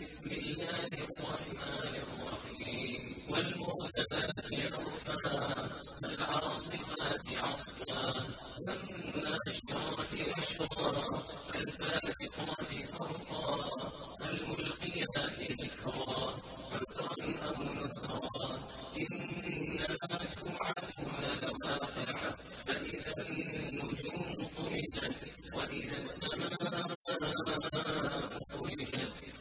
بسم الله الرحمن الرحيم. والمرسلات عرفا العاصفات عصفا. والناشرات نشرا الفارقات فرقا. الملقيات ذكرا عذرا أو نذرا إنا توعدنا لواقع فإذا النجوم طمست وإذا السماء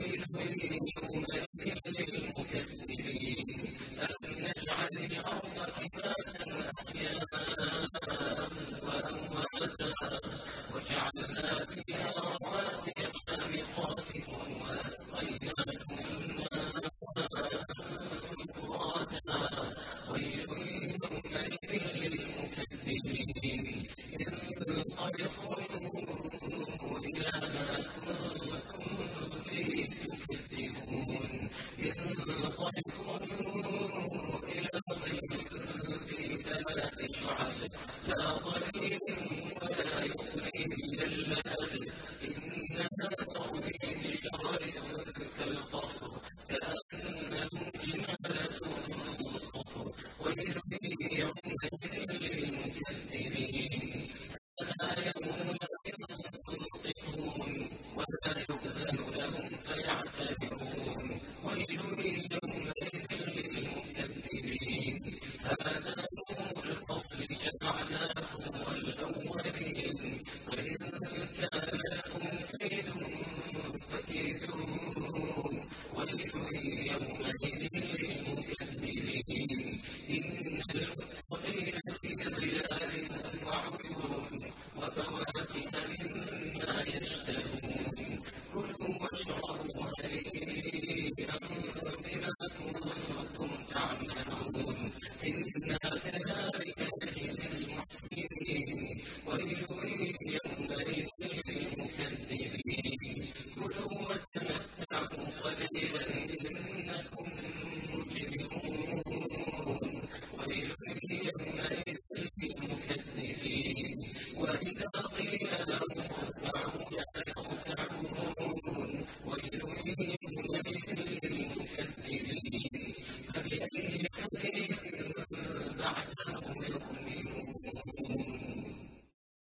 فويل يومئذ للمكذبين ألم نجعل الأرض كفاتا أحياء إنا كذلك نجزي المحسنين ويل يومئذ للمكذبين كلوا